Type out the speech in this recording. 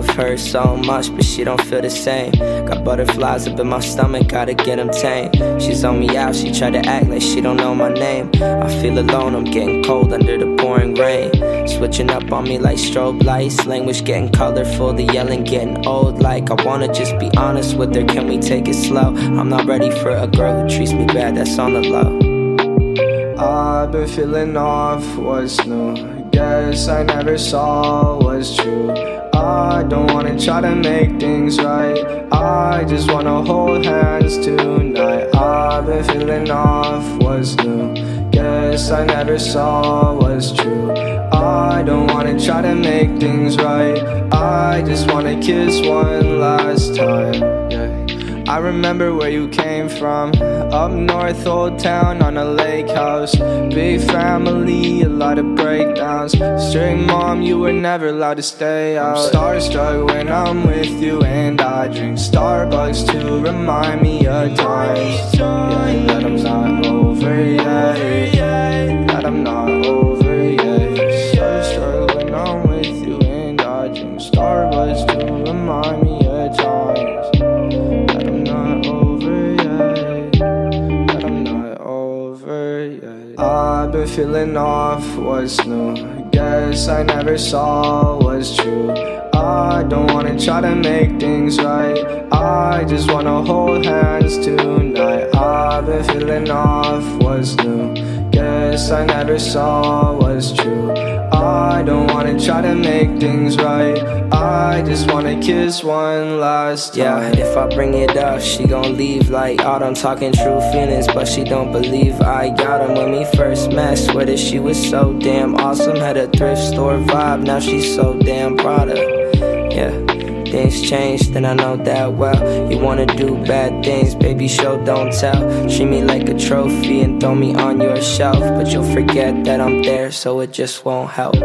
her so much, but she don't feel the same. Got butterflies up in my stomach, gotta get them tamed. She's on me out, she tried to act like she don't know my name. I feel alone, I'm getting cold under the pouring rain. Switching up on me like strobe lights, language getting colorful, the yelling getting old. Like I wanna just be honest with her, can we take it slow? I'm not ready for a girl who treats me bad, that's on the low. I've been feeling off what's new. Guess I never saw what's true. I don't wanna try to make things right. I just wanna hold hands tonight. I've been feeling off what's new. Guess I never saw what's true. I don't wanna try to make things right. I just wanna kiss one last time. I remember where you came from. Up north, old town on a lake house. Big family, a lot of breakdowns. Strict mom, you were never allowed to stay out. I'm starstruck when I'm with you, and I drink Starbucks to remind me of times. Been feeling off what's new. Guess I never saw what's true. I don't wanna try to make things right. I just wanna hold hands tonight. I've been feeling off what's new. Guess I never saw what's true. I don't wanna try to make things right. I just wanna kiss one last Yeah, if I bring it up, she gon' leave like out. I'm talking true feelings, but she don't believe I got 'em. When we first met, swear that she was so damn awesome. Had a thrift store vibe, now she's so damn proud of. Things changed, then I know that well. You wanna do bad things, baby, show don't tell. Treat me like a trophy and throw me on your shelf, but you'll forget that I'm there, so it just won't help.